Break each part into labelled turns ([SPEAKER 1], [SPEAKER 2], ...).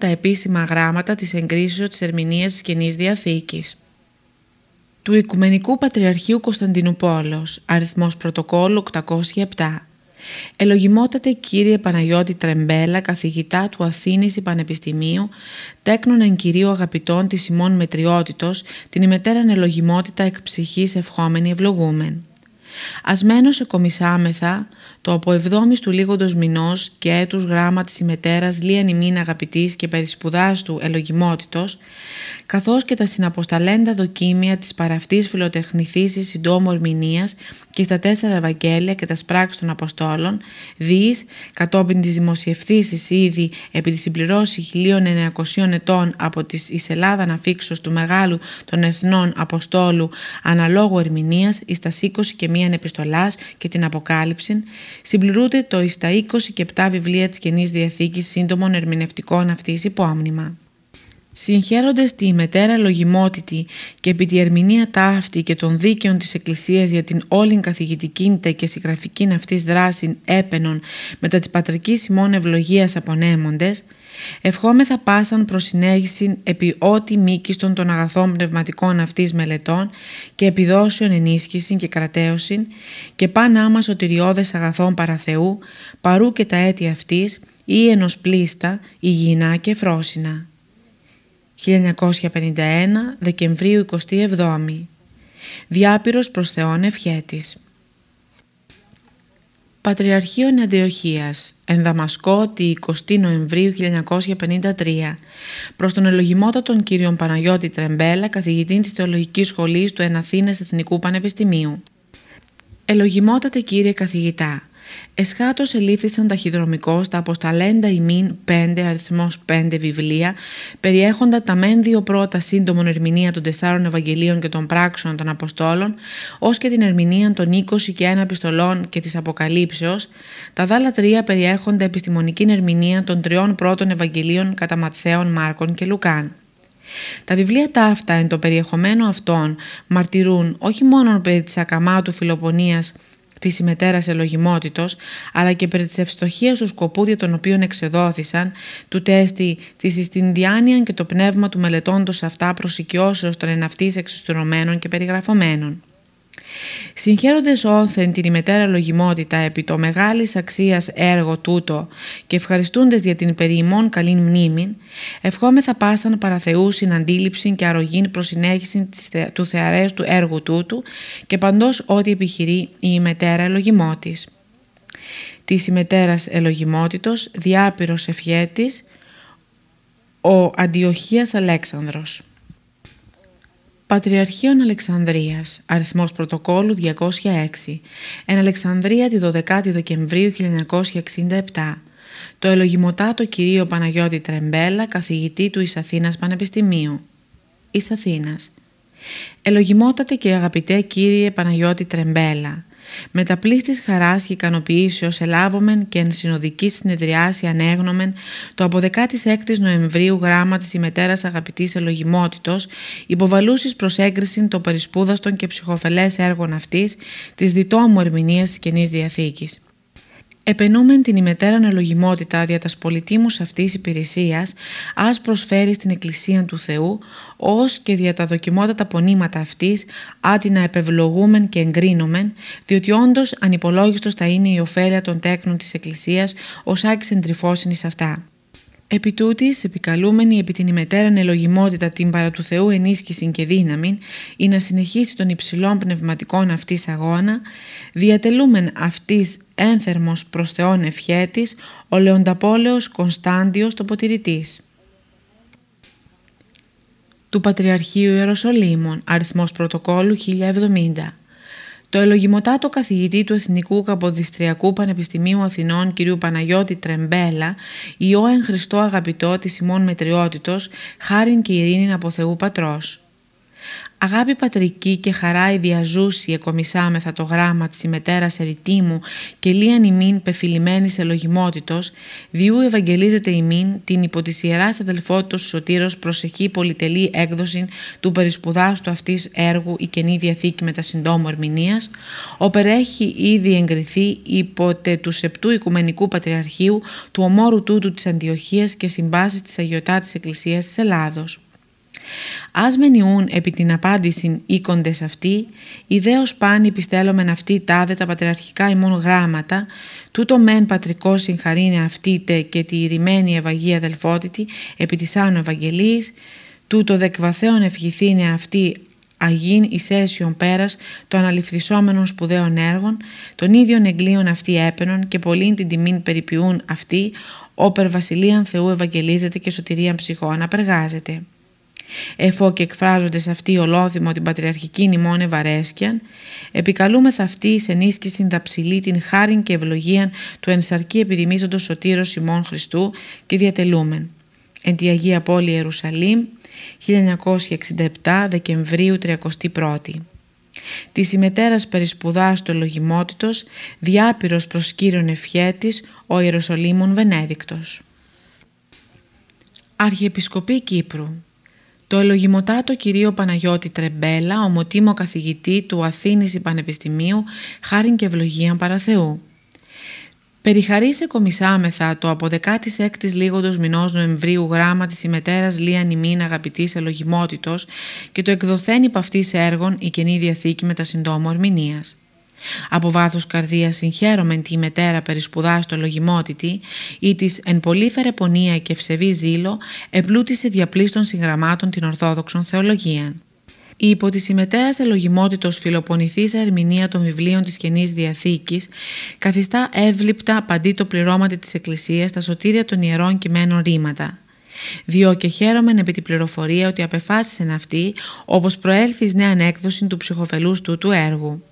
[SPEAKER 1] τα επίσημα γράμματα της εγκρίσεως της ερμηνείας της Καινής Διαθήκης. Του Οικουμενικού Πατριαρχείου Κωνσταντινούπολος, αριθμός πρωτοκόλλου 807. Ελογιμότατε κύριε Παναγιώτη Τρεμπέλα, καθηγητά του Αθήνης Πανεπιστημίου, τέκνον εν κυρίω αγαπητών της ημών μετριότητος, την ημετέραν ελογιμότητα εκ ψυχής ευχόμενη ευλογούμεν. Ασμένος εκομισάμεθα το από εβδόμης του λίγοντος μηνός και έτους γράμμα της ημετέρας λίαν ημίν αγαπητής και περισπουδάς του ελογιμότητος, καθώς και τα συναποσταλέντα δοκίμια της παραυτής φιλοτεχνηθήσης συντόμου ερμηνείας και στα τέσσερα Ευαγγέλια και τα σπράξεις των Αποστόλων, δις, κατόπιν της δημοσιευθήσης ήδη επί της συμπληρώσης 1900 ετών από της εις Ελλάδα αφήξως του Μεγάλου των Εθνών Αποστόλου αναλόγου ερμηνείας εις τας 20 και μίαν επιστολάς και την Αποκάλυψη, συμπληρούνται το εις τα 20 και 7 βιβλία της Καινής Διαθήκης σύντομων ερμηνευτικών αυτής υπόμνημα. Συγχαίρονται τη μετέρα λογιμότητη και επί τη ερμηνεία ταύτη και των δίκαιων της Εκκλησίας για την όλην καθηγητική και συγγραφική αυτής δράση έπαινων μετά της πατρικής ημών ευλογίας απονέμοντες, ευχόμεθα πάσαν προς συνέχιση επί ό,τι μήκιστον των αγαθών πνευματικών αυτής μελετών και επιδόσεων ενίσχυση και κρατέωση και παν άμα σωτηριώδες αγαθών παραθεού, παρού και τα έτη αυτής ή ενός πλήστα, υγιεινά και φρόσινα. 1951 Δεκεμβρίου 27 Διάπυρος προς Θεόν ευχέτης Πατριαρχείο Αντιοχίας Ενδαμασκό τη 20 Νοεμβρίου 1953 προς τον ελογιμότατον κύριον Παναγιώτη Τρεμπέλα καθηγητή της Θεολογικής Σχολής του Εναθήνες Εθνικού Πανεπιστημίου. Ελογιμότατε κύριε καθηγητά Εσχάτως ελήφθησαν ταχυδρομικώς τα αποσταλέντα ημίν πέντε αριθμός πέντε βιβλία, περιέχοντα τα μεν δύο πρώτα σύντομων ερμηνεία των τεσσάρων Ευαγγελίων και των πράξεων των Αποστόλων, ως και την ερμηνεία των 20 και ένα επιστολών και της Αποκαλύψεως, τα δάλα τρία περιέχονται επιστημονική ερμηνεία των τριών πρώτων Ευαγγελίων κατά Ματθαίων, Μάρκων και Λουκάν. Τα βιβλία τα αυτά εν το περιεχομένο αυτών μαρτυρούν όχι μόνο περί της ακαμάτου φιλοπονίας της ημετέρας ελογιμότητος, αλλά και περί της ευστοχίας του σκοπού για τον οποίο εξεδόθησαν, του τέστη της ιστινδιάνιαν και το πνεύμα του μελετώντος αυτά προσοικιώσεως των εναυτής εξιστουρωμένων και περιγραφωμένων. Συγχαίροντες όθεν την ημετέρα λογιμότητα επί το μεγάλης αξίας έργο τούτο και ευχαριστούντες για την περιημών καλή μνήμη, ευχόμεθα πάσαν παραθεού συναντήληψη και αρρωγήν προς συνέχιση του θεαρές του έργου τούτου και παντός ό,τι επιχειρεί η ημετέρα ελογιμότης. Της ημετέρας ελογιμότητος, διάπειρος ευχέτης, ο Αντιοχίας Αλέξανδρος. Πατριαρχείων Αλεξανδρίας, αριθμός πρωτοκόλλου 206, εν Αλεξανδρία τη 12η Δεκεμβρίου 1967, το ελογιμοτάτο κυρίο Παναγιώτη Τρεμπέλα, καθηγητή του εις Αθήνας Πανεπιστημίου. Εις Αθήνας. Ελογιμότατε και αγαπητέ κύριε Παναγιώτη Τρεμπέλα, με τα πλήστης χαράς και ικανοποιήσεως ελάβομεν και εν συνοδική συνεδριάση ανέγνωμεν το από 16 Νοεμβρίου γράμμα της ημετέρας αγαπητής ελογιμότητος υποβαλούσης προς έγκριση το περισπούδαστον και ψυχοφελές έργων αυτής της διτόμου ερμηνείας της Καινής Διαθήκης. Επενούμεν την ημετέραν ελογιμότητα δια τας πολιτήμους αυτής υπηρεσίας, ας προσφέρει στην Εκκλησία του Θεού, ως και δια τα δοκιμότατα πονήματα αυτής, άτι να επευλογούμεν και εγκρίνομεν, διότι όντως ανυπολόγιστος θα είναι η ωφέλεια των τέκνων της Εκκλησίας, ως άξεν εντρυφώσιν εις αυτά. Επί τούτης, επικαλούμενη επί την ημετέραν ελογιμότητα την παρά του Θεού ενίσχυση και δύναμη, ή να συνεχίσει των υψηλών πνευματικών αυτής αγώνα, διατελούμεν αυτής ένθερμος προς Θεόν ευχέτης, ο Λεονταπόλεος Κωνσταντιος τοποτηρητής. Του Πατριαρχείου Ιεροσολύμων, αριθμός πρωτοκόλλου 1070. Το ελογιμοτάτο καθηγητή του Εθνικού Καποδιστριακού Πανεπιστημίου Αθηνών κ. Παναγιώτη Τρεμπέλα, ιό εν Χριστώ αγαπητό της ημών μετριότητος, χάριν και ειρήνην από Θεού Πατρός. Αγάπη πατρική και χαρά ιδιαζούση εκομισάμεθα το γράμμα της ημετέρας ερητήμου και λίαν ημίν πεφυλημένης ελογιμότητος, διού ευαγγελίζεται ημίν την υπό της Ιεράς Αδελφότητος Σωτήρος προσεχή πολυτελή έκδοση του περισπουδάστου αυτής έργου η Καινή Διαθήκη με τα συντόμου ερμηνείας, έχει ήδη εγκριθεί υπό του Σεπτού Οικουμενικού Πατριαρχείου του ομόρου τούτου της Αντιοχίας και συμπάσεις της Αγιωτάτης Εκκλησίας της Ελλάδος. Ας μενιούν επί την απάντηση οίκοντες αυτοί, ιδέως πάνη πιστέλωμεν αυτοί τάδε τα πατριαρχικά ημών γράμματα, τούτο μεν πατρικός συγχαρίνε αυτήτε και τη ηρημένη Ευαγία αδελφότητη επί της Άνω Ευαγγελίας, τούτο δεκβαθέων ευχηθήνε αυτή αγίν εις αίσιον πέρας των αναληφθισόμενων σπουδαίων έργων, των ίδιων εγκλίων αυτοί έπαινον και πολλήν την τιμήν περιποιούν αυτοί, όπερ βασιλείαν Θεού ευαγγελίζεται και σωτηρίαν ψυχών απεργάζεται. Εφό και εκφράζονται σε αυτή ολόθυμο την πατριαρχική νημόνε βαρέσκιαν, επικαλούμεθα αυτή εις ενίσχυση δαψιλή την χάριν και ευλογίαν του ενσαρκή επιδημίζοντος σωτήρος ημών Χριστού και διατελούμεν. Εν τη Αγία Πόλη Ιερουσαλήμ, 1967 Δεκεμβρίου 31 Τη ημετέρας περισπουδάς του ελογιμότητος, διάπειρος προς κύριον ευχέτης, ο Ιεροσολύμων Βενέδικτος. Αρχιεπισκοπή Κύπρου το ελογιμοτάτο κυρίο Παναγιώτη Τρεμπέλα, ομοτήμο καθηγητή του Αθήνης Πανεπιστημίου, χάριν και ευλογίαν παραθεού. Περιχαρήσε κομισάμεθα το από 16ης λίγοντος μηνός Νοεμβρίου γράμμα της ημετέρας Λία Νημίν αγαπητής ελογιμότητος και το εκδοθέν υπ' αυτής έργων η Καινή Διαθήκη με τα συντόμου ερμηνείας. Από βάθος καρδίας συγχαίρομεν τη μετέρα περισπουδά στο λογιμότητη ή της εν πολύ φερεπονία και ευσεβή ζήλο επλούτησε διαπλήστων συγγραμμάτων την Ορθόδοξον Θεολογίαν. Η υπό τη ημετέρα ελογιμότητος φιλοπονηθήσα ερμηνεία των βιβλίων της Καινής Διαθήκης καθιστά εύληπτα παντί το πληρώματι της Εκκλησίας στα σωτήρια των ιερών κειμένων ρήματα. Διό και χαίρομεν επί την πληροφορία ότι απεφάσισεν αυτή όπως προέλθει νέα έκδοση του ψυχοφελούς του του έργου.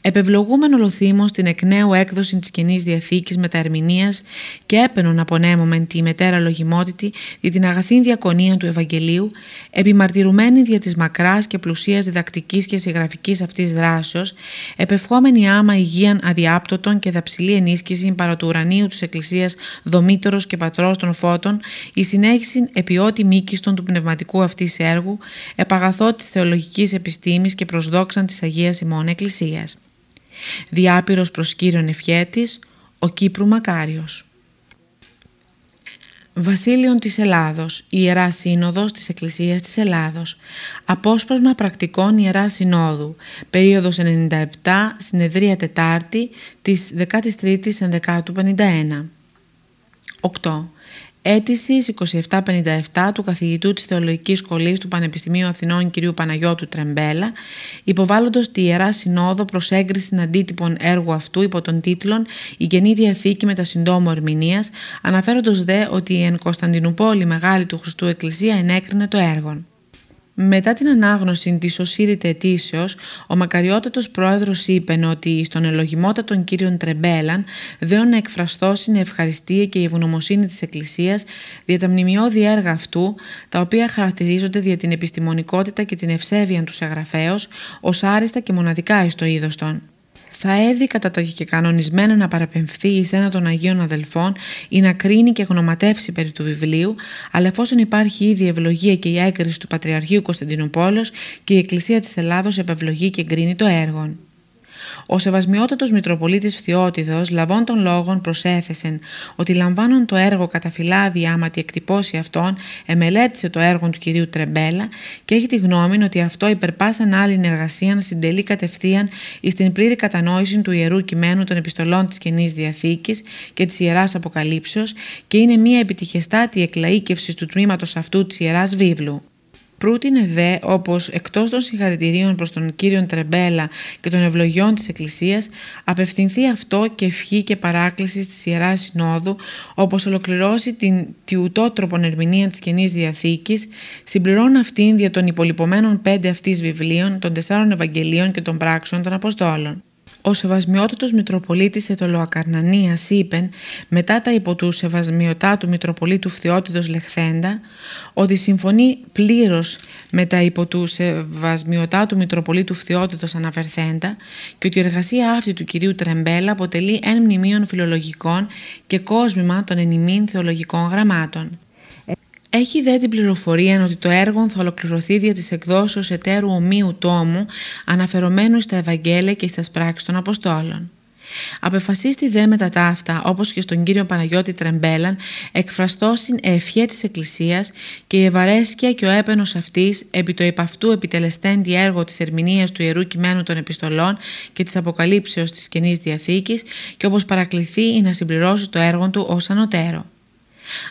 [SPEAKER 1] Επευλογούμεν ολοθύμω στην εκ νέου έκδοση της κοινή διαθήκης μεταερμηνίας και έπαινον απονέμωμεν τη μετέρα λογιμότητη για την αγαθή διακονία του Ευαγγελίου, επιμαρτυρουμένη δια της μακράς και πλουσίας διδακτικής και συγγραφικής αυτής δράσεως, επευχόμενη άμα υγείαν αδιάπτωτων και δαψιλή ενίσχυση παρά του ουρανίου της Εκκλησίας δομήτωρο και πατρός των φώτων, η συνέχιση επιότι μήκιστον του πνευματικού αυτής έργου, επαγαθό της θεολογικής επιστήμης και προσδόξαν της Αγίας Ημών Εκκλησία. Διάπειρος προς Κύριον Ευχέτης, ο Κύπρου Μακάριος. Βασίλειον της Ελλάδος, Ιερά Σύνοδος της Εκκλησίας της Ελλάδος, Απόσπασμα πρακτικών Ιερά Συνόδου, περίοδος 97, συνεδρία Τετάρτη της 13ης Ενδεκάτου 51. 8 αίτησης 2757 του καθηγητού της Θεολογικής Σχολής του Πανεπιστημίου Αθηνών κ. Παναγιώτου Τρεμπέλα, υποβάλλοντος τη Ιερά Συνόδο προς έγκριση αντίτυπων έργου αυτού υπό τον τίτλο «Η Καινή Διαθήκη με τα συντόμου ερμηνείας», αναφέροντος δε ότι η εν Κωνσταντινούπολη Μεγάλη του Χριστού Εκκλησία ενέκρινε το έργο. Μετά την ανάγνωση της οσύρητε αιτήσεως, ο μακαριότατος πρόεδρος είπε ότι στον ελογιμότατον κύριον Τρεμπέλαν δέον να εκφραστώ στην ευχαριστία και η ευγνωμοσύνη της Εκκλησίας δια τα μνημειώδη έργα αυτού, τα οποία χαρακτηρίζονται δια την επιστημονικότητα και την ευσέβεια τους συγγραφέως ως άριστα και μοναδικά εις το είδος των θα έδει κατά τα κανονισμένα να παραπεμφθεί εις ένα των Αγίων Αδελφών ή να κρίνει και γνωματεύσει περί του βιβλίου, αλλά εφόσον υπάρχει ήδη ευλογία και η έγκριση του Πατριαρχείου Κωνσταντινούπολος και η Εκκλησία της Ελλάδος επευλογεί και εγκρίνει το έργο. Ο Σεβασμιότατος Μητροπολίτης Φθιώτιδος λαβών των λόγων προσέθεσεν ότι λαμβάνον το έργο κατά φυλάδι άμα τη εκτυπώσει αυτόν εμελέτησε το έργο του κυρίου Τρεμπέλα και έχει τη γνώμη ότι αυτό υπερπάσαν άλλη εργασία συντελεί κατευθείαν εις την πλήρη κατανόηση του Ιερού Κειμένου των Επιστολών της Καινής Διαθήκης και της Ιεράς Αποκαλύψεως και είναι μια επιτυχεστάτη εκλαΐκευση του τμήματος αυτού της Ιεράς Βίβλου. Προύτεινε δε όπως εκτός των συγχαρητηρίων προς τον Κύριον Τρεμπέλα και των ευλογιών της Εκκλησίας απευθυνθεί αυτό και ευχή και παράκληση της Ιεράς Συνόδου όπως ολοκληρώσει την τιουτότροπον ερμηνεία της Καινής Διαθήκης συμπληρώνει αυτήν δια των υπολοιπωμένων πέντε αυτής βιβλίων των τεσσάρων Ευαγγελίων και των πράξεων των Αποστόλων. Ο Σεβασμιότατος Μητροπολίτης Ετωλοακαρνανίας είπεν μετά τα υπό του Σεβασμιωτάτου Μητροπολίτου Φθιώτιδος Λεχθέντα ότι συμφωνεί πλήρως με τα υπό του Σεβασμιωτάτου Μητροπολίτου Φθιώτιδος Αναφερθέντα και ότι η εργασία αυτή του κυρίου Τρεμπέλα αποτελεί εν μνημείων φιλολογικών και κόσμημα των ενημείων θεολογικών γραμμάτων. Έχει δε την πληροφορία ότι το έργο θα ολοκληρωθεί δια της εκδόσεως εταίρου ομοίου τόμου αναφερομένου στα Ευαγγέλια και στα πράξεις των Αποστόλων. Απεφασίστη δε μετά τα αυτά, όπως και στον κύριο Παναγιώτη Τρεμπέλαν, εκφραστό στην ευχέ της Εκκλησίας και η ευαρέσκεια και ο έπαινος αυτής επί το επαυτού επιτελεστέντη έργο της ερμηνείας του Ιερού Κειμένου των Επιστολών και της Αποκαλύψεως της Καινής Διαθήκης και όπως παρακληθεί ή να συμπληρώσει το έργο του ως ανωτέρω.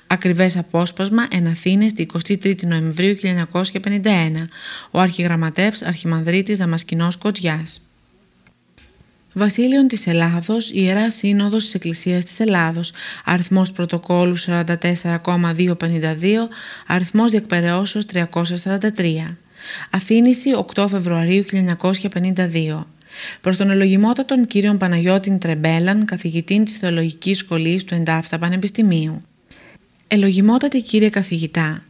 [SPEAKER 1] Ακριβές απόσπασμα εν Αθήνες 23 Νοεμβρίου 1951, ο αρχιγραμματεύς Αρχιμανδρίτης Δαμασκηνός Κοτζιάς. Βασίλειον της Ελλάδος, Ιερά Σύνοδος της Εκκλησίας της Ελλάδος, αριθμός πρωτοκόλου 44,252, αριθμός διεκπαιρεώσεως 343. Αθήνηση 8 Φεβρουαρίου 1952. Προς τον ελογημότατον κύριον Παναγιώτην Τρεμπέλαν, καθηγητή της Θεολογικής Σχολής του Εντάφθα Πανεπιστημίου. Ελογιμότατη κύριε καθηγητά,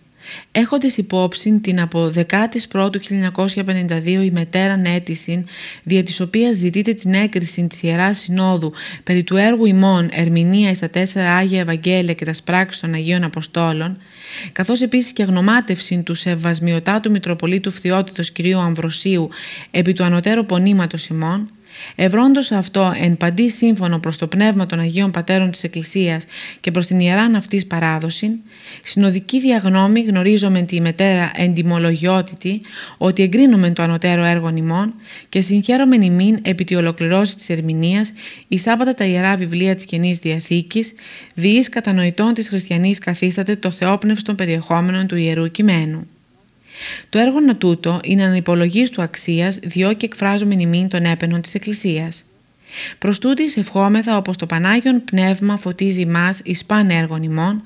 [SPEAKER 1] έχοντες υπόψη την από 11 του 1952 ημετέραν αίτηση δια της οποίας ζητείτε την έγκριση της Ιεράς Συνόδου περί του έργου ημών ερμηνεία στα τέσσερα Άγια Ευαγγέλια και τα σπράξεις των Αγίων Αποστόλων καθώς επίσης και αγνομάτευση του Σεβασμιωτάτου Μητροπολίτου Φθιότητος κ. Αμβροσίου επί του ανωτέρου πονήματος ημών Ευρώντος αυτό εν παντή σύμφωνο προς το πνεύμα των Αγίων Πατέρων της Εκκλησίας και προς την Ιεράν αυτής παράδοση, συνοδική διαγνώμη γνωρίζομεν τη μετέρα εντιμολογιότητη ότι εγκρίνομεν το ανωτέρω έργο ημών και συγχαίρομεν ημίν επί τη ολοκληρώση της ερμηνείας εις άπατα τα Ιερά Βιβλία της Καινής Διαθήκης, διείς κατανοητών της χριστιανής καθίσταται το θεόπνευστο περιεχόμενο του Ιερού Κειμένου. Το έργο να τούτο είναι ανυπολογίστου αξίας διότι εκφράζουμε νημήν των έπαινων της Εκκλησίας. Προς τούτης ευχόμεθα όπως το Πανάγιον Πνεύμα φωτίζει μας εις παν έργων ημών,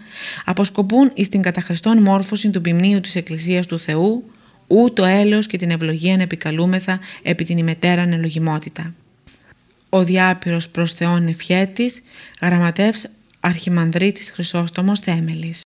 [SPEAKER 1] αποσκοπούν εις την καταχριστόν μόρφωση του ποιμνίου της Εκκλησίας του Θεού, ού το έλεος και την ευλογία επικαλούμεθα επί την ημετέραν ελογιμότητα. Ο διάπειρος προς Θεόν ευχέτης, γραμματεύς Αρχιμανδρίτης Χρυσόστομος Θέμελης.